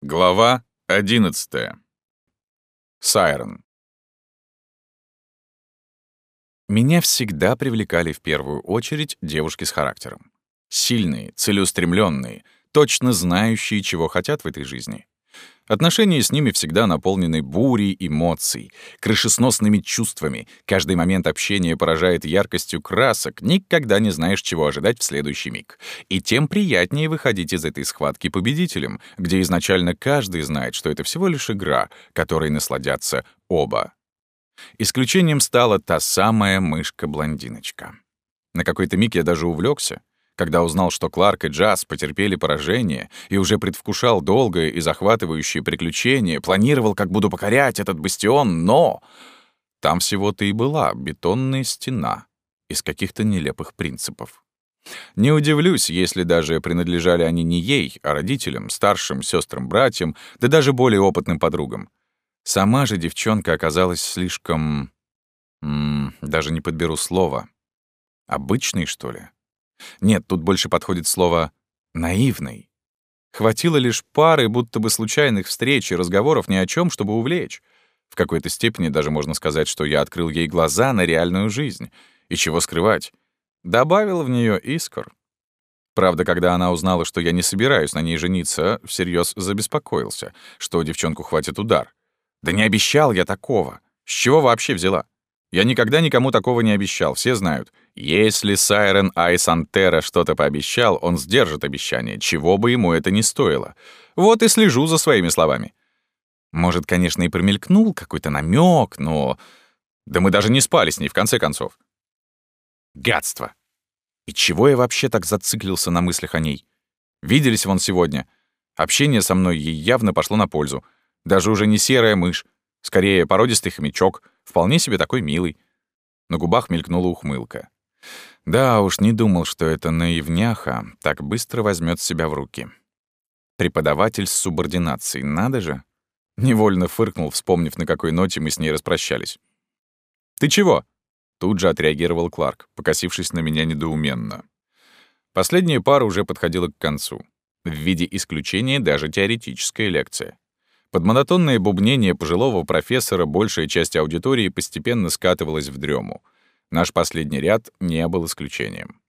Глава 11. Сайрон. Меня всегда привлекали в первую очередь девушки с характером. Сильные, целеустремленные, точно знающие, чего хотят в этой жизни. Отношения с ними всегда наполнены бурей эмоций, крышесносными чувствами. Каждый момент общения поражает яркостью красок, никогда не знаешь, чего ожидать в следующий миг. И тем приятнее выходить из этой схватки победителем, где изначально каждый знает, что это всего лишь игра, которой насладятся оба. Исключением стала та самая мышка-блондиночка. На какой-то миг я даже увлекся, когда узнал, что Кларк и Джаз потерпели поражение и уже предвкушал долгое и захватывающее приключение, планировал, как буду покорять этот бастион, но... Там всего-то и была бетонная стена из каких-то нелепых принципов. Не удивлюсь, если даже принадлежали они не ей, а родителям, старшим сестрам, братьям, да даже более опытным подругам. Сама же девчонка оказалась слишком... М -м, даже не подберу слова. Обычной, что ли? Нет, тут больше подходит слово «наивный». Хватило лишь пары будто бы случайных встреч и разговоров ни о чем, чтобы увлечь. В какой-то степени даже можно сказать, что я открыл ей глаза на реальную жизнь. И чего скрывать? Добавил в нее искр. Правда, когда она узнала, что я не собираюсь на ней жениться, всерьез забеспокоился, что девчонку хватит удар. Да не обещал я такого. С чего вообще взяла? Я никогда никому такого не обещал, все знают. Если Сайрен Айсантера что-то пообещал, он сдержит обещание, чего бы ему это ни стоило. Вот и слежу за своими словами. Может, конечно, и промелькнул какой-то намек, но... Да мы даже не спали с ней, в конце концов. Гадство. И чего я вообще так зациклился на мыслях о ней? Виделись вон сегодня. Общение со мной ей явно пошло на пользу. Даже уже не серая мышь, скорее породистый хомячок — Вполне себе такой милый. На губах мелькнула ухмылка. Да уж, не думал, что эта наивняха так быстро возьмет себя в руки. Преподаватель с субординацией, надо же. Невольно фыркнул, вспомнив, на какой ноте мы с ней распрощались. «Ты чего?» Тут же отреагировал Кларк, покосившись на меня недоуменно. Последняя пара уже подходила к концу. В виде исключения даже теоретическая лекция. Под монотонное бубнение пожилого профессора большая часть аудитории постепенно скатывалась в дрему. Наш последний ряд не был исключением.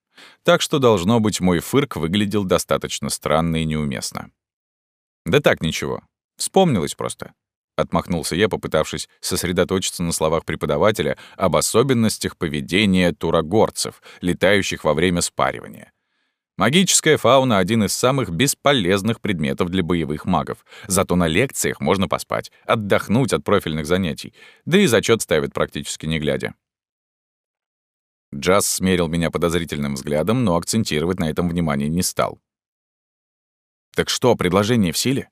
Так что, должно быть, мой фырк выглядел достаточно странно и неуместно. «Да так, ничего. Вспомнилось просто», — отмахнулся я, попытавшись сосредоточиться на словах преподавателя об особенностях поведения турагорцев, летающих во время спаривания. Магическая фауна — один из самых бесполезных предметов для боевых магов. Зато на лекциях можно поспать, отдохнуть от профильных занятий. Да и зачет ставят практически не глядя. Джаз смерил меня подозрительным взглядом, но акцентировать на этом внимание не стал. «Так что, предложение в силе?»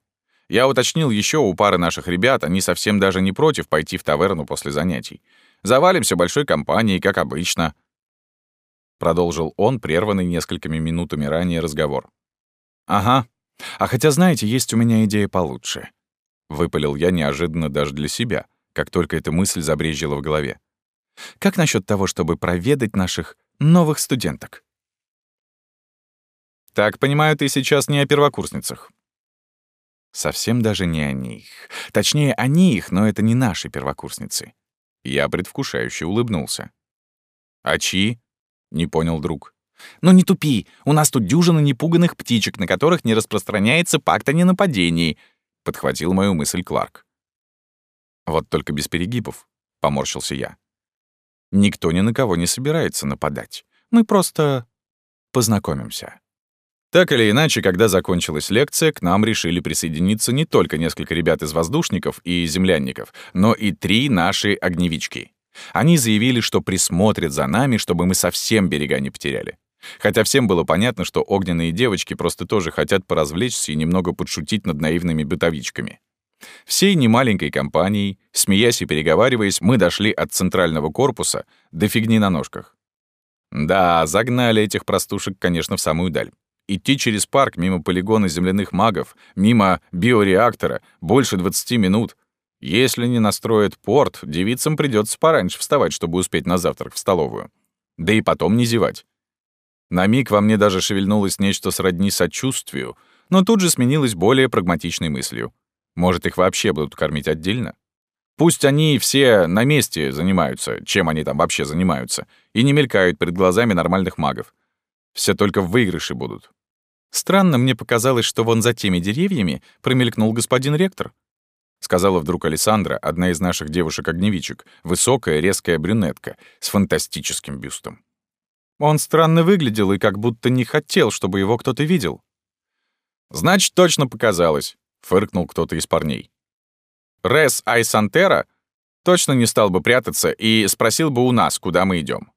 Я уточнил еще у пары наших ребят, они совсем даже не против пойти в таверну после занятий. Завалимся большой компанией, как обычно. Продолжил он, прерванный несколькими минутами ранее разговор. «Ага. А хотя, знаете, есть у меня идея получше». Выпалил я неожиданно даже для себя, как только эта мысль забрежила в голове. «Как насчет того, чтобы проведать наших новых студенток?» «Так, понимаю, ты сейчас не о первокурсницах». Совсем даже не о них. Точнее, они их, но это не наши первокурсницы. Я предвкушающе улыбнулся. «А чьи?» — не понял друг. «Ну не тупи, у нас тут дюжина непуганных птичек, на которых не распространяется пакт о ненападении», — подхватил мою мысль Кларк. «Вот только без перегибов», — поморщился я. «Никто ни на кого не собирается нападать. Мы просто познакомимся». Так или иначе, когда закончилась лекция, к нам решили присоединиться не только несколько ребят из воздушников и землянников, но и три наши огневички. Они заявили, что присмотрят за нами, чтобы мы совсем берега не потеряли. Хотя всем было понятно, что огненные девочки просто тоже хотят поразвлечься и немного подшутить над наивными бытовичками. Всей немаленькой компанией, смеясь и переговариваясь, мы дошли от центрального корпуса до фигни на ножках. Да, загнали этих простушек, конечно, в самую даль. Идти через парк мимо полигона земляных магов, мимо биореактора, больше 20 минут — если не настроят порт, девицам придется пораньше вставать, чтобы успеть на завтрак в столовую. Да и потом не зевать. На миг во мне даже шевельнулось нечто сродни сочувствию, но тут же сменилась более прагматичной мыслью. Может, их вообще будут кормить отдельно? Пусть они все на месте занимаются, чем они там вообще занимаются, и не мелькают перед глазами нормальных магов. Все только в выигрыше будут. Странно мне показалось, что вон за теми деревьями промелькнул господин ректор. Сказала вдруг Александра, одна из наших девушек-огневичек, высокая, резкая брюнетка, с фантастическим бюстом. Он странно выглядел и как будто не хотел, чтобы его кто-то видел. «Значит, точно показалось», — фыркнул кто-то из парней. «Рес Айсантера точно не стал бы прятаться и спросил бы у нас, куда мы идем.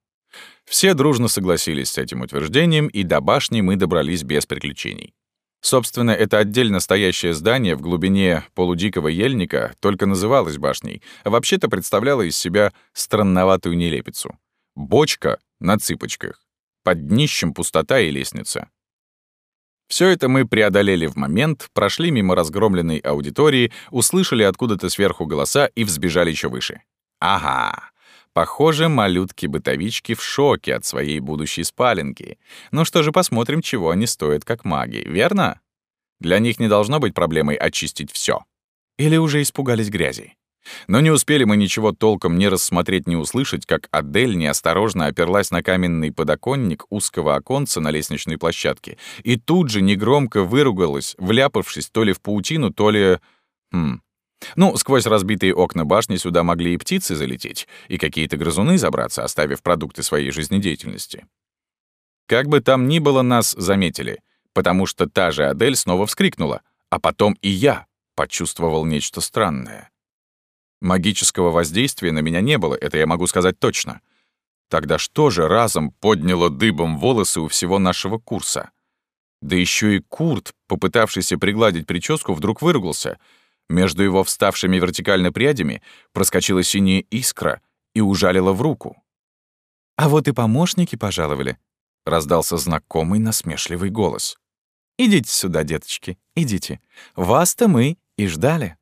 Все дружно согласились с этим утверждением, и до башни мы добрались без приключений. Собственно, это отдельно стоящее здание в глубине полудикого ельника только называлось башней, а вообще-то представляло из себя странноватую нелепицу. Бочка на цыпочках. Под днищем пустота и лестница. Все это мы преодолели в момент, прошли мимо разгромленной аудитории, услышали откуда-то сверху голоса и взбежали еще выше. Ага, Похоже, малютки-бытовички в шоке от своей будущей спаленки. Ну что же, посмотрим, чего они стоят как маги, верно? Для них не должно быть проблемой очистить все. Или уже испугались грязи. Но не успели мы ничего толком не рассмотреть, не услышать, как Адель неосторожно оперлась на каменный подоконник узкого оконца на лестничной площадке и тут же негромко выругалась, вляпавшись то ли в паутину, то ли... Хм, ну, сквозь разбитые окна башни сюда могли и птицы залететь, и какие-то грызуны забраться, оставив продукты своей жизнедеятельности. Как бы там ни было, нас заметили, потому что та же Адель снова вскрикнула, а потом и я почувствовал нечто странное. Магического воздействия на меня не было, это я могу сказать точно. Тогда что же разом подняло дыбом волосы у всего нашего курса? Да еще и Курт, попытавшийся пригладить прическу, вдруг выругался — между его вставшими вертикально прядями проскочила синяя искра и ужалила в руку. «А вот и помощники пожаловали», — раздался знакомый насмешливый голос. «Идите сюда, деточки, идите. Вас-то мы и ждали».